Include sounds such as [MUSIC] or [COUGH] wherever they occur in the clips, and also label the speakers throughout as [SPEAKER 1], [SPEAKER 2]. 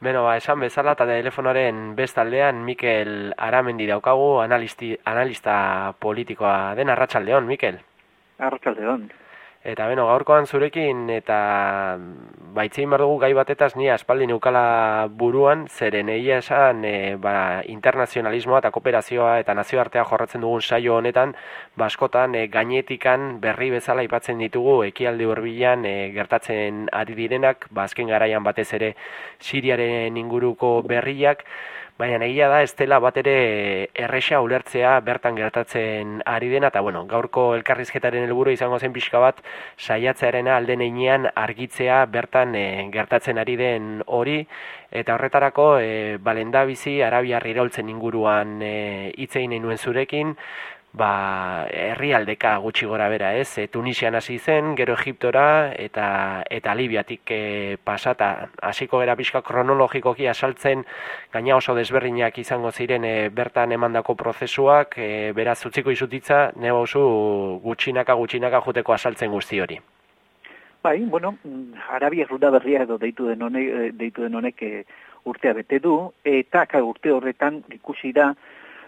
[SPEAKER 1] Beno, ba, esan bezala eta telefonaren bestaldean Mikel Aramendi daukagu analisti, analista politikoa den Arratsaldeon, Mikel.
[SPEAKER 2] Arratsaldeon.
[SPEAKER 1] Eta beno, gaurkoan zurekin eta baitzein behar dugu gai batetaz ni aspaldi neukala buruan, zeren egia esan e, ba, internazionalismoa eta kooperazioa eta nazioartea jorratzen dugun saio honetan, baskotan ba, e, gainetikan berri bezala aipatzen ditugu ekialde hurbilan e, gertatzen ari direnak, ba, azken garaian batez ere Siriaren inguruko berriak, Baina egia da ez dela bat ere erresa ulertzea bertan gertatzen ari dena eta bueno, gaurko elkarrizketaren helburu izango zen pixka bat saiatzearena alden einean argitzea bertan eh, gertatzen ari den hori. Eta horretarako e, balenda bizi arabiar iraultzen inguruan e, itzein nuen zurekin ba, herrialdeka gutxi gora bera, ez? E, Tunisian hasi zen, gero Egiptora eta eta Libiatik e, pasata hasiko gera pixka kronologikoki asaltzen gaina oso desberdinak izango ziren e, bertan emandako prozesuak, e, beraz utziko izutitza, nebauzu gutxinaka gutxinaka joteko asaltzen guzti hori.
[SPEAKER 2] Bai, bueno, Arabia ruda berria edo deitu den honek, deitu den honek e, urtea bete du, eta urte horretan ikusi da,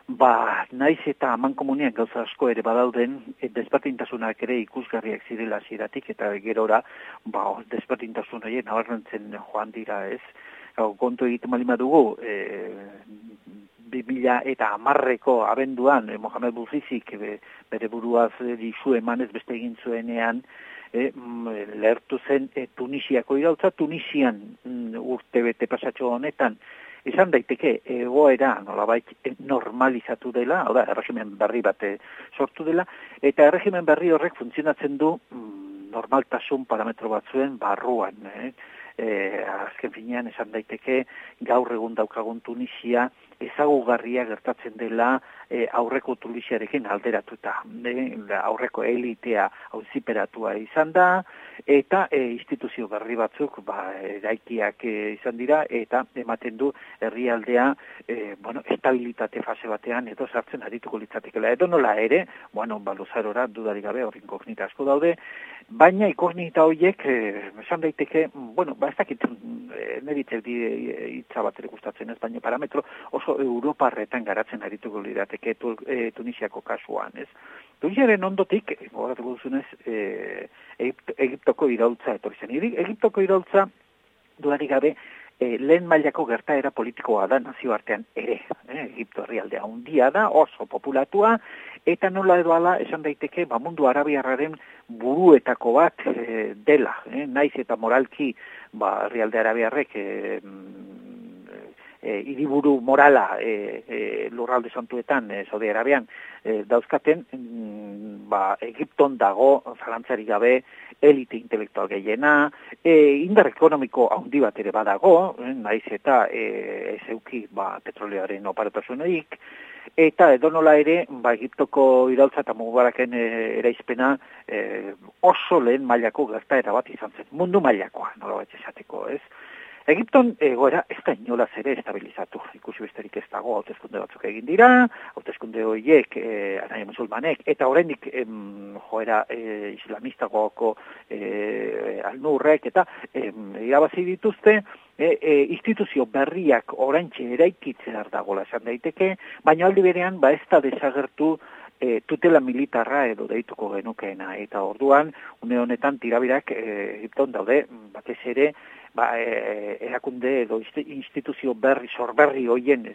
[SPEAKER 2] Ba, naiz eta aman komunian gauza asko ere badauden, e, despertintasunak ere ikusgarriak zirela ziratik, eta gerora, ba, despertintasun hori nabarrentzen joan dira ez. Gau, kontu egiten malima dugu, e, 2000 eta amarreko abenduan, e, Mohamed Buzizik e, bere buruaz dizu emanez beste egin zuenean, e, lehertu zen e, Tunisiako irautza, Tunisian mm, urte bete pasatxo honetan, izan daiteke egoera nolabait normalizatu dela, hau da, erregimen berri bat eh, sortu dela, eta erregimen berri horrek funtzionatzen du mm, normaltasun parametro batzuen barruan. Eh? E, azken finean esan daiteke gaur egun daukagun Tunisia ezagugarria gertatzen dela e, aurreko Tunisiarekin alderatuta. E, aurreko elitea auziperatua izan da, eta e, instituzio berri batzuk ba, eraikiak e, izan dira eta ematen du herrialdea e, bueno, estabilitate fase batean edo sartzen arituko litzatekela. Edo nola ere, bueno, baluzarora dudarik gabe hori inkognita asko daude, baina inkognita horiek e, esan daiteke, bueno, ba ez dakit neritzek di hitza bat ere gustatzen ez, baina parametro oso Europarretan garatzen arituko lirateke tu, e, Tunisiako kasuan, ez? Tunisiaren ondotik, gogoratuko duzunez, e, Egiptoko iraultza etorri zen. Egiptoko iraultza duari gabe e, lehen mailako gertaera politikoa da nazioartean ere. E, Egipto herrialdea handia da, oso populatua, eta nola edo ala esan daiteke ba, mundu arabiarraren buruetako bat e, dela. E, naiz eta moralki ba, herrialde arabiarrek e, e, iriburu morala e, e, lurralde santuetan e, Saudi Arabian e, dauzkaten mm, ba, Egipton dago zalantzarik gabe elite intelektual gehiena e, indar ekonomiko handi bat ere badago e, naiz eta e, ezeuki ba, petrolearen oparotasuneik eta edonola ere ba, Egiptoko iraultza eta mugubaraken e, eraizpena e, oso lehen mailako gertaera bat izan zen mundu mailakoa nola bat esateko ez Egipton egoera ez da inolaz ere estabilizatu. Ikusi besterik ez dago hautezkunde batzuk egin dira, hautezkunde horiek e, anaia musulmanek, eta horrendik joera e, islamistagoako e, alnurrek, eta em, irabazi dituzte, e, e, instituzio berriak orantxe eraikitzea dagoela esan daiteke, baina aldi berean ba ez da desagertu e, tutela militarra edo deituko genukeena. Eta orduan, une honetan tirabirak e, Egipton daude, batez ere, ba, e, erakunde edo instituzio berri, sorberri hoien,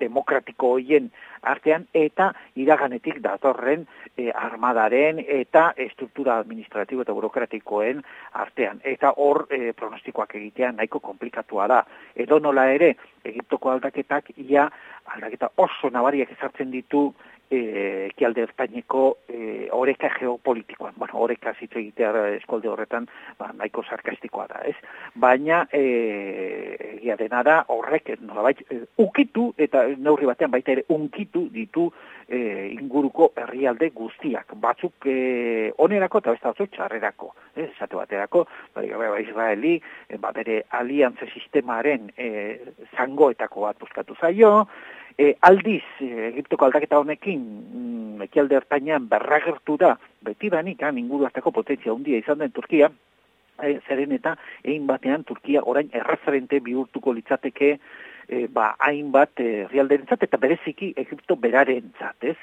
[SPEAKER 2] demokratiko hoien artean, eta iraganetik datorren e, armadaren eta estruktura administratibo eta burokratikoen artean. Eta hor e, pronostikoak egitea nahiko komplikatua da. Edo nola ere, Egiptoko aldaketak, ia aldaketa oso nabariak ezartzen ditu e, ekialde ertaineko e, oreka geopolitikoan. Bueno, oreka zitze egitea eskolde horretan, ba, nahiko sarkastikoa da, ez? Baina, e, egia dena da, horrek, nolabait, e, ukitu, eta neurri batean baita ere, unkitu ditu e, inguruko herrialde guztiak. Batzuk e, onerako eta besta batzuk txarrerako. Ez, esate baterako, bai, ba, Israeli, e, ba, bere aliantze sistemaren e, zangoetako bat buskatu zaio, E, aldiz, e, Egiptoko aldaketa honekin, mm, ekialde hartainan berragertu da, beti banik, han inguru potentzia hundia izan den Turkia, zeren eta egin batean Turkia orain erreferente bihurtuko litzateke e, ba, hainbat e, eta bereziki Egipto beraren ez?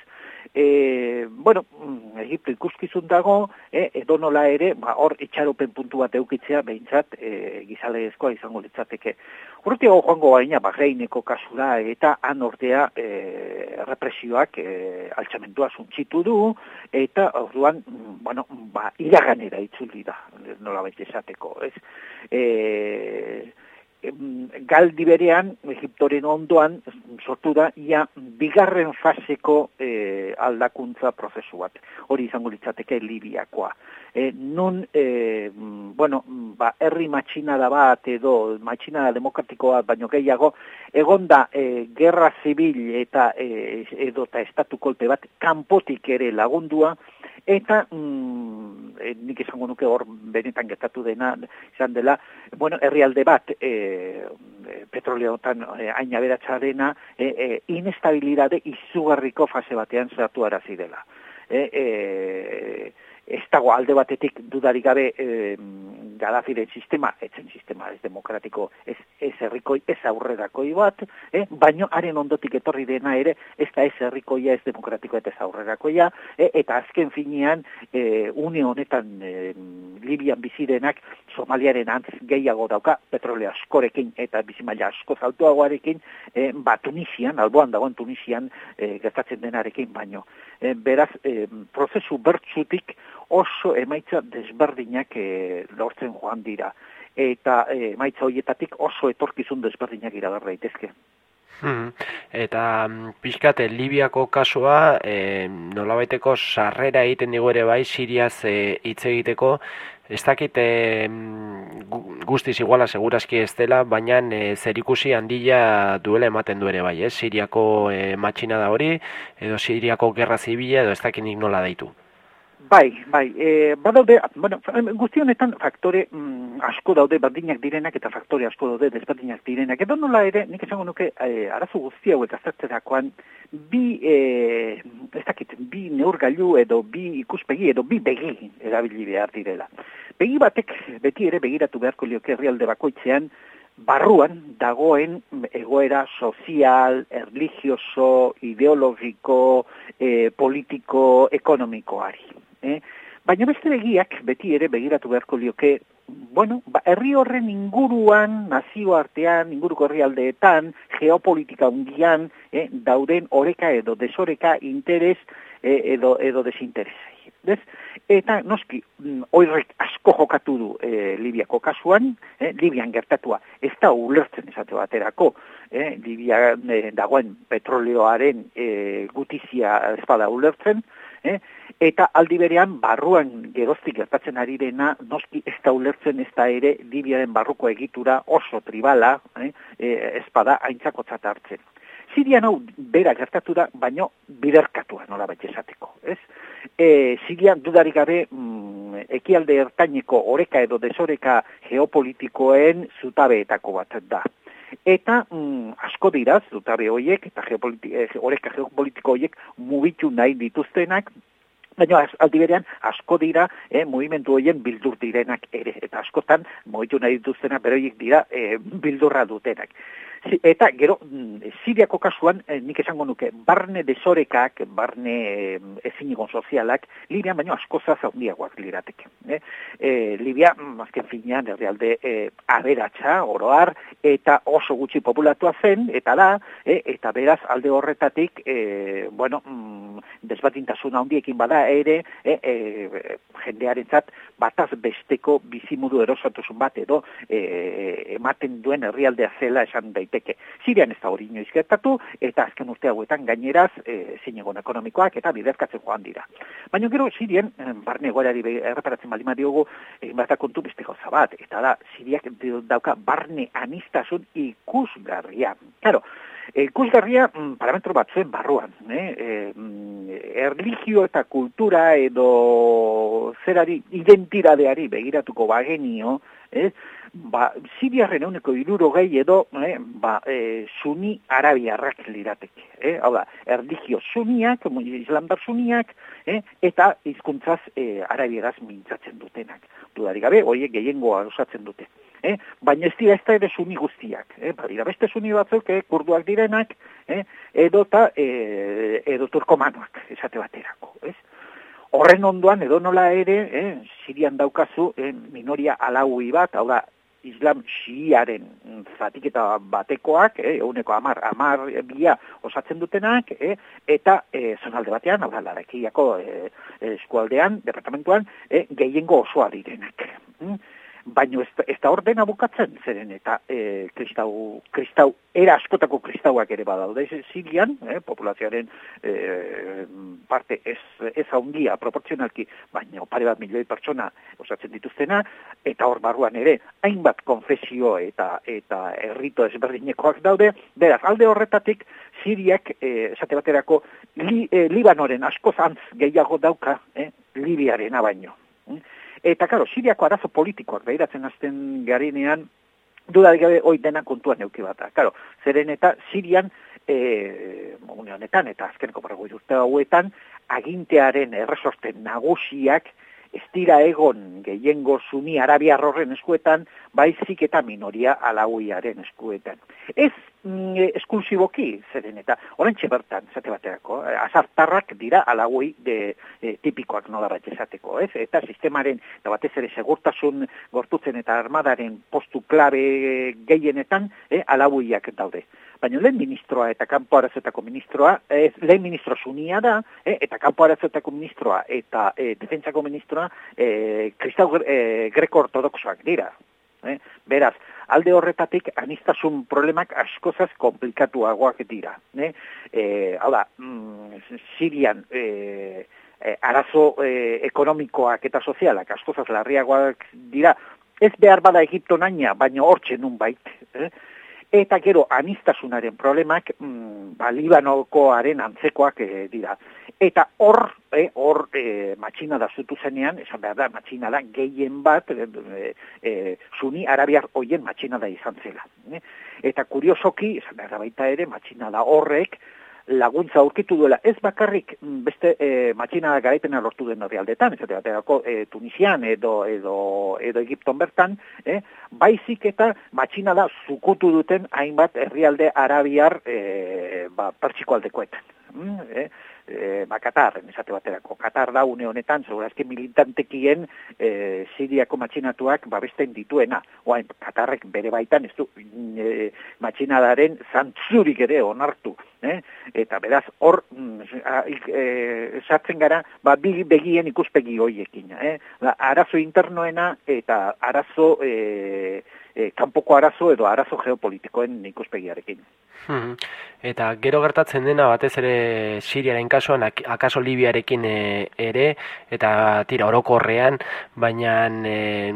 [SPEAKER 2] E, bueno, mm, Egipto ikuskizun dago, e, edo nola ere, ba, hor itxaropen puntu bat eukitzea, behintzat, e, gizale ezkoa izango litzateke. Urtiago joango baina, Bahreineko kasura, eta han ordea e, represioak e, altxamentua zuntzitu du, eta orduan, mm, bueno, ba, iraganera itzuli da, nola baita esateko, ez? E, galdi berean, Egiptoren ondoan, sortu da, ia bigarren faseko e, aldakuntza prozesu bat. Hori izango litzateke Libiakoa. E, nun, e, bueno, ba, herri matxinada bat edo matxinada demokratikoa baino gehiago, egonda e, gerra zibil eta e, edo eta estatu kolpe bat kanpotik ere lagundua, eta mm, e, nik izango nuke hor benetan gertatu dena izan dela, bueno, herrialde bat e, petroleotan e, aina beratxarena e, e, inestabilidade izugarriko fase batean zertu arazi dela. E, e, ez dago alde batetik dudarik gabe e, Gaddafiren sistema, etzen sistema ez demokratiko, ez, ez herrikoi, ez aurrerakoi bat, eh? baino haren ondotik etorri dena ere, ez da ez herrikoia, ez demokratiko eta ez aurrerakoia, eh? eta azken finean, eh, une honetan eh, Libian bizirenak Somaliaren antz gehiago dauka, petrole askorekin eta bizimaila asko zaltuagoarekin, eh, ba Tunisian, alboan dagoen Tunisian, eh, gertatzen denarekin baino. Eh, beraz, eh, prozesu bertzutik oso emaitza desberdinak e, lortzen joan dira. Eta e, emaitza horietatik oso etorkizun desberdinak iragar daitezke.
[SPEAKER 1] Hmm. Eta mm, pixkate, Libiako kasua e, nolabaiteko sarrera egiten digu ere bai Siriaz hitz egiteko, ez dakit e, guztiz iguala segurazki ez dela, baina e, zerikusi handia duela ematen du ere bai, ez? Siriako e, matxina da hori, edo Siriako gerra zibila, edo ez dakit nik nola daitu.
[SPEAKER 2] Bai, bai, e, badaude, bueno, guztionetan faktore mm, asko daude berdinak direnak eta faktore asko daude desberdinak direnak. Edo nola ere, nik esango nuke, e, arazo guzti hau eta zertzerakoan, bi, e, ez dakit, bi neurgailu edo bi ikuspegi edo bi begi erabili behar direla. Begi batek beti ere begiratu beharko lioke herrialde bakoitzean, barruan dagoen egoera sozial, religioso, ideologiko, e, politiko, ekonomikoari. Eh? Baina beste begiak, beti ere begiratu beharko lioke, bueno, ba, herri horren inguruan, nazioartean, inguruko herrialdeetan, geopolitika undian, eh, dauden oreka edo desoreka interes eh, edo, edo desinteresai. Bez? Eta noski, mm, oirrek asko jokatu du e, Libiako kasuan, e, Libian gertatua ez da ulertzen esate baterako, e, Libia e, dagoen petroleoaren e, gutizia espada ulertzen, e, eta aldi berean barruan geroztik gertatzen ari dena noski ez da ulertzen ez da ere Libiaren barruko egitura oso tribala eh, espada haintzakotzat hartzen. Sirian hau bera gertatu da, baino biderkatua nola baita esateko. Ez? E, Sirian dudarik gabe mm, ekialde ertaineko oreka edo desoreka geopolitikoen zutabeetako bat da. Eta mm, asko dira zutabe horiek eta geopoliti, oreka geopolitiko horiek mugitu nahi dituztenak Baina aldi berean asko dira eh, movimentu horien bildur direnak ere. Eta askotan, moitu nahi dituztenak beroiek dira eh, bildurra dutenak. Eta gero, mm, Siriako kasuan, eh, nik esango nuke, barne desorekak, barne ezinigon sozialak, Libian baino asko zazaundiagoak lirateke. Eh, Libia, mazken mm, finean, errealde eh, aberatsa, oroar, eta oso gutxi populatua zen, eta da, eh, eta beraz alde horretatik, eh, bueno, mm, desbatintasuna handiekin bada ere, eh, eh, jendearentzat bataz besteko bizimudu erosatuzun bat edo eh, ematen duen herrialdea zela esan daite daiteke. Sirian ez da hori inoiz gertatu, eta azken urte hauetan gaineraz e, zinegon ekonomikoak eta biderkatzen joan dira. Baina gero Sirian, barne goarari erreparatzen balima diogu, egin bat kontu beste gauza bat, eta da, Siriak dauka barne anistasun ikusgarria. Claro, ikusgarria mm, parametro bat zuen barruan, eh? E, erligio eta kultura edo zerari identidadeari begiratuko bagenio, eh? ba, Siriarren euneko iruro gehi edo, eh, ba, e, suni arabiarrak lirateke. Eh? Hau da, erdigio suniak, islamdar suniak, eh? eta hizkuntzaz e, arabieraz mintzatzen dutenak. Dudari gabe, horiek gehiengoa osatzen dute. Eh? Baina ez dira ez da ere suni guztiak. Eh? Badira beste suni batzuk, eh? kurduak direnak, eh? edo eta e, edo turkomanoak, esate baterako. Ez? Horren ondoan, edo nola ere, eh? sirian daukazu eh? minoria alaui bat, hau da, islam xiaren zatiketa batekoak, eh, euneko amar, amar bia osatzen dutenak, eh, eta eh, zonalde batean, hau da, larakiako eh, eskualdean, departamentuan, eh, gehiengo osoa direnak. Mm? Baino ez, ez da ordena bukatzen zeren eta e, kristau, kristau, era askotako kristauak ere badaude Sirian, e, populazioaren e, parte ez, ez haundia proporzionalki, baina pare bat milioi pertsona osatzen dituztena, eta hor barruan ere, hainbat konfesio eta eta errito ezberdinekoak daude, beraz, alde horretatik, Siriak, e, esate baterako, li, e, Libanoren asko zantz gehiago dauka, e, Libiaren baino. Eta, karo, Siriako arazo politikoak behiratzen azten garinean, duda gabe hoi dena kontuan neuki bat. Karo, zeren eta Sirian, e, honetan, eta azkeneko parago urte hauetan, agintearen erresorten nagusiak, ez dira egon gehiengo suni arabiar eskuetan, baizik eta minoria alauiaren eskuetan. Ez mm, e, esklusiboki, zeren eta, horren bertan, zate baterako, eh, azartarrak dira alaui de, e, tipikoak nola bat esateko, ez? Eta sistemaren, eta batez ere segurtasun gortutzen eta armadaren postu klabe gehienetan, eh, alauiak daude. Baina lehen ministroa eta kanpo arazetako ministroa, ez, lehen ministro sunia da, eh, eta kanpo arazetako ministroa eta eh, defentsako ministroa eh, kristau eh, greko-ortodoxoak dira. Eh? Beraz, alde horretatik anistasun problemak askozaz komplikatuagoak dira. Eh? Eh, hala, mm, Sirian eh, arazo eh, ekonomikoak eta sozialak askozaz larriagoak dira, ez behar bada Egipto naina, baina hortxe nun bait. Eh? Eta gero, anistasunaren problemak, mm, ba, Libanokoaren antzekoak e, dira. Eta hor, eh, hor e, matxina da zutu zenean, esan behar da, matxina da gehien bat, e, e, suni arabiar hoien matxina da izan zela. Eta kuriosoki, esan behar da baita ere, matxina da horrek, laguntza aurkitu duela ez bakarrik mm, beste e, matxina garaipena lortu den aldetan, ez baterako e, Tunisian edo, edo, edo Egipton bertan, e, baizik eta matxina da zukutu duten hainbat herrialde arabiar e, ba, pertsiko aldekoetan. Mm, e, e, ba, Katar, esate baterako. Katar da une honetan, segurazki militantekien e, Siriako matxinatuak babesten dituena. Oain, Katarrek bere baitan ez du e, matxinadaren zantzurik ere onartu. Eh? Eta beraz, hor, e, sartzen gara, ba, bi begien ikuspegi hoiekin. Eh? La, arazo internoena eta arazo... E, e, kanpoko arazo edo arazo geopolitikoen ikuspegiarekin.
[SPEAKER 1] Hmm. Eta gero gertatzen dena batez ere Siriaren kasuan, akaso Libiarekin e, ere, eta tira orokorrean, baina e,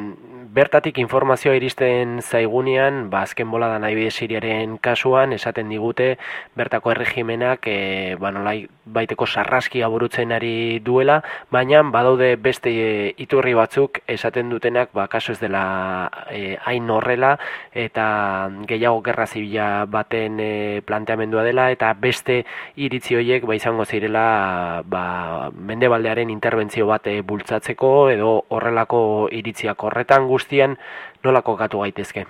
[SPEAKER 1] bertatik informazioa iristen zaigunean, ba, azken bola da nahi Siriaren kasuan, esaten digute, bertako erregimenak, e, ba, nolai, baiteko sarraskia burutzen ari duela, baina badaude beste e, iturri batzuk esaten dutenak, ba, kaso ez dela e, hain horrela, eta gehiago gerra zibila baten e, planteamendua dela eta beste iritzi horiek ba izango zirela ba mendebaldearen interbentzio bat eh, bultzatzeko edo horrelako iritziak horretan guztian nolako gatu gaitezke.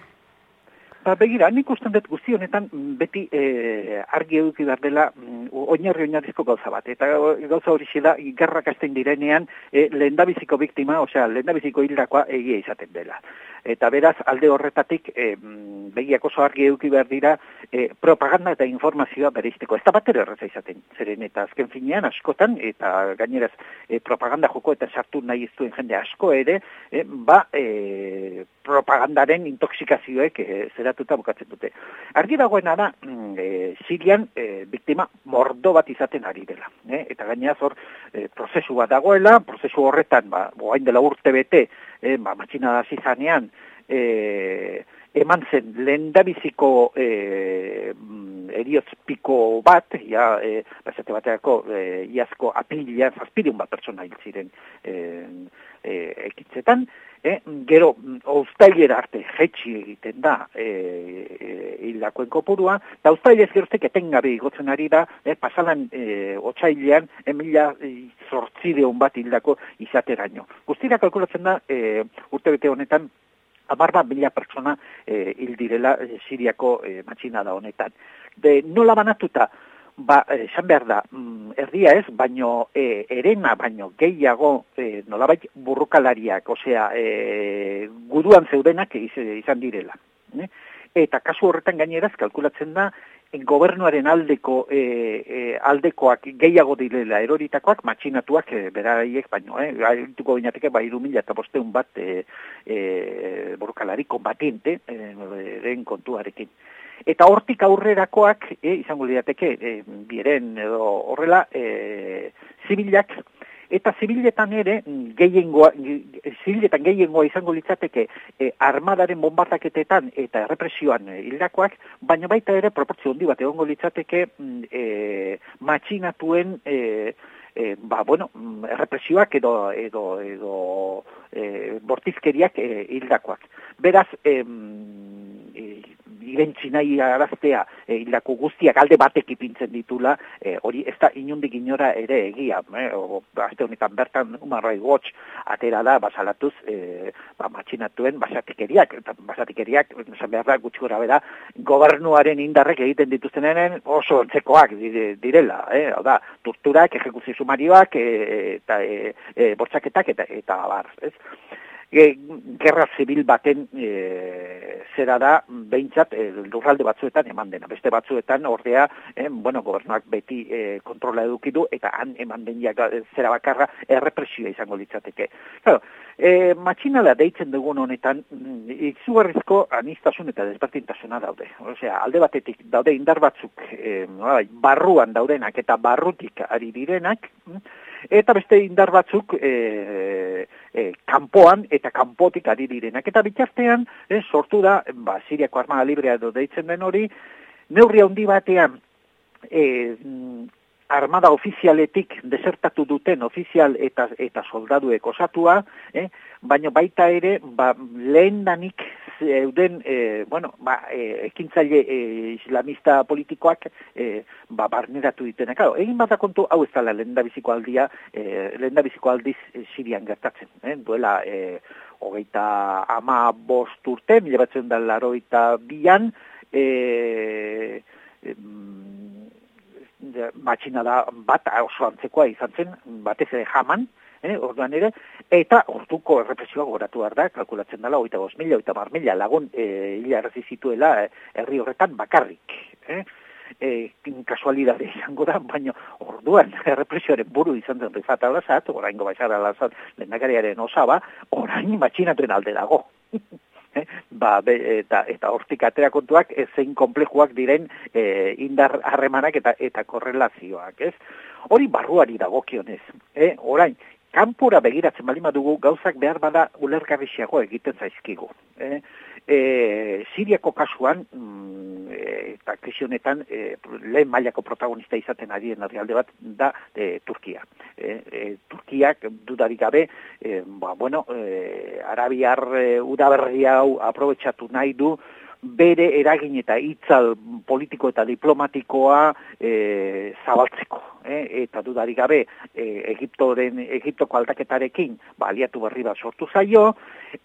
[SPEAKER 2] Ba, begira, nik usten dut guzti honetan beti e, argi eduki behar dela mm, oinarri oinarrizko gauza bat. Eta gauza hori da, gerrak direnean, e, lehendabiziko biktima, osea, lehendabiziko hildakoa egia izaten dela eta beraz alde horretatik e, begiak oso argi eduki behar dira e, propaganda eta informazioa bereizteko. Ez da bat erreza izaten, zeren eta azken finean askotan, eta gaineraz e, propaganda joko eta sartu nahi ez duen jende asko ere, e, ba e, propagandaren intoxikazioek e, zeratuta bukatzen dute. Argi dagoena da, e, Sirian e, biktima mordo bat izaten ari dela. E, eta gainera hor e, prozesu bat dagoela, prozesu horretan, ba, boain dela urte bete, e, ba, matxina da zizanean, e, eman zen lendabiziko e, eriotz piko bat, ja, e, bazate bateako, e, iazko apilila, zazpidun bat pertsona hil ziren, e, e, ekitzetan, e, gero oztailera arte jetxi egiten da e, e, hildakoen kopurua, eta oztailez geroztek etengabe igotzen ari da, e, pasalan e, otxailean emila zortzideon bat hildako izateraino. Guztira kalkulatzen da, e, urte bete honetan, abarba mila pertsona e, hildirela e, Siriako e, matxinada honetan. De, nola banatuta, ba, esan behar da, mm, erdia ez, baino e, erena, baino gehiago e, nolabait burrukalariak, osea, e, guduan zeudenak izan direla. Ne? Eta kasu horretan gaineraz, kalkulatzen da, gobernuaren aldeko e, e, aldekoak gehiago direla eroritakoak, matxinatuak e, beraiek, baino, eh, gaituko binateke, ba, mila eta bosteun bat e, e, burukalari konbatiente, e, kontuarekin. Eta hortik aurrerakoak, e, izango lirateke, e, bieren edo horrela, e, zibilak, eta zibiletan ere, gehiengoa, zibiletan gehiengoa izango litzateke e, armadaren bombardaketetan eta errepresioan e, hildakoak, baina baita ere proportzio handi bat egongo litzateke e, matxinatuen e, e, ba, bueno, errepresioak edo, edo, edo e, bortizkeriak hildakoak. Beraz, e, irentzi nahi araztea e, hildako guztiak alde batek ipintzen ditula, e, hori ez da inundik inora ere egia, e, o, honetan bertan umarrai gotx atera da basalatuz e, ba, matxinatuen basatikeriak, eta basatikeriak, esan behar da, gutxi gora bera, gobernuaren indarrek egiten dituztenen oso entzekoak direla, e, da, torturak, ejekuzio sumarioak, e, eta e, e, bortxaketak, eta, eta bar, ez? Gerra zibil baten e, zera da behintzat e, lurralde batzuetan eman dena. Beste batzuetan ordea, e, bueno, gobernuak beti e, kontrola edukidu eta han eman denia zera bakarra errepresioa izango litzateke. Claro, e, matxinala deitzen dugun honetan, mm, izugarrizko anistasun eta desbertintasuna daude. Osea, alde batetik daude indar batzuk e, barruan daudenak eta barrutik ari direnak, mm, eta beste indar batzuk e, e, kanpoan eta kanpotik ari direnak. Eta bitartean e, sortu da, ba, Siriako Armada Librea edo deitzen den hori, neurri handi batean e, armada ofizialetik desertatu duten ofizial eta eta soldaduek osatua, eh, baina baita ere ba, lehen danik zeuden e, bueno, ba, e, ekintzaile e, islamista politikoak e, ba, barneratu ditenak. Claro, egin bat kontu, hau ez dala lehen aldia, e, lehen aldiz e, Sirian gertatzen. Eh? Duela, e, hogeita ama bost urte, mila batzen da laroita bian, e, e, matxina da bat oso antzekoa izan zen, batez ere jaman, eh, orduan ere, eta orduko errepresioa goratu behar da, kalkulatzen dela, oita gos mila, oita mar mila lagun eh, hila errezizituela eh, herri horretan bakarrik. Eh? E, kasualidade izango da, baina orduan [LAUGHS] errepresioaren buru izan zen Rifat alazat, orain gobaixar alazat lehendakariaren osaba, orain matxinatuen alde dago. [LAUGHS] eh? ba, eta, eta hortik atera kontuak zein komplejuak diren e, indar harremanak eta eta korrelazioak, ez? Hori barruari dagokionez, eh? orain, kanpura begiratzen bali dugu gauzak behar bada ulergarrixiago egiten zaizkigu. Eh? E, Siriako kasuan, mm, e, eta krisionetan, e, lehen mailako protagonista izaten ari den alde bat, da e, Turkia. E, e, Turkiak dudarik gabe, e, ba, bueno, e, Arabiar e, udaberri hau aprobetsatu nahi du, bere eragin eta hitzal politiko eta diplomatikoa e, zabaltzeko. Eh? Eta dudari gabe, e, Egiptoren, Egiptoko aldaketarekin baliatu berri bat sortu zaio,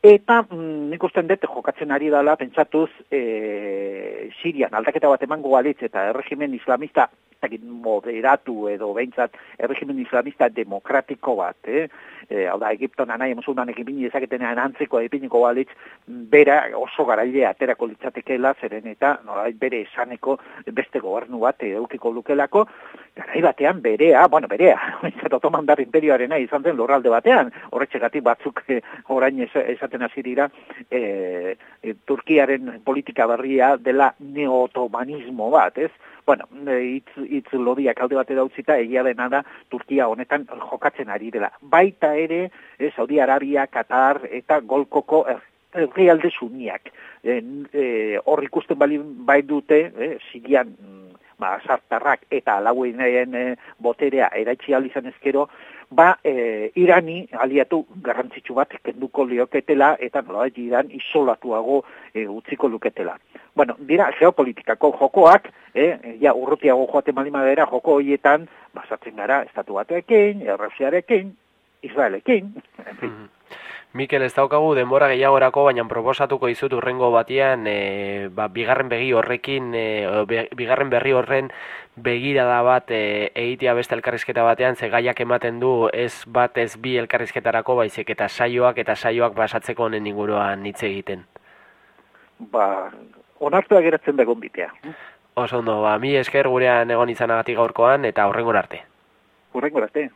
[SPEAKER 2] eta mm, nik usten dut jokatzen ari dela, pentsatuz, e, Sirian aldaketa bat emango galitz eta erregimen islamista moderatu edo behintzat erregimen islamista demokratiko bat, eh? e, hau da, Egipto nanai musulmanek ipini ezaketenean antzeko ipiniko balitz, bera oso garaile aterako litzatekeela, zeren eta norai, bere esaneko beste gobernu bat edukiko lukelako, garai batean berea, bueno, berea, [LAUGHS] bintzat otoman dar imperioarena izan zen lorralde batean, horretxegatik batzuk e, orain esaten hasi dira, e, e, Turkiaren politika berria dela neotomanismo bat, ez? bueno, itz, itz lodiak alde bate dautzita, egia dena da, Turkia honetan jokatzen ari dela. Baita ere, e, Saudi Arabia, Qatar eta Golkoko herri alde suniak. E, e, hor ikusten bali bai dute, e, Sirian, ba, sartarrak eta alauen e, boterea eraitzi izan ezkero, ba, e, irani aliatu garrantzitsu bat kenduko lioketela eta nola iran isolatuago e, utziko luketela. Bueno, dira geopolitikako jokoak, e, ja urrutiago joate malimadera joko horietan, basatzen gara estatu batekin, errausiarekin, Israelekin.
[SPEAKER 1] Mm Mikel, ez daukagu denbora gehiagorako, baina proposatuko izut urrengo batian, e, ba, bigarren begi horrekin, e, bigarren berri horren begirada bat e, egitea beste elkarrizketa batean, ze gaiak ematen du ez bat ez bi elkarrizketarako, baizik eta saioak eta saioak basatzeko honen inguruan hitz egiten.
[SPEAKER 2] Ba, onartua geratzen begon bitea.
[SPEAKER 1] Oso ondo, ba, mi esker gurean egon izanagatik gaurkoan eta horrengo arte.
[SPEAKER 2] Horrengo arte.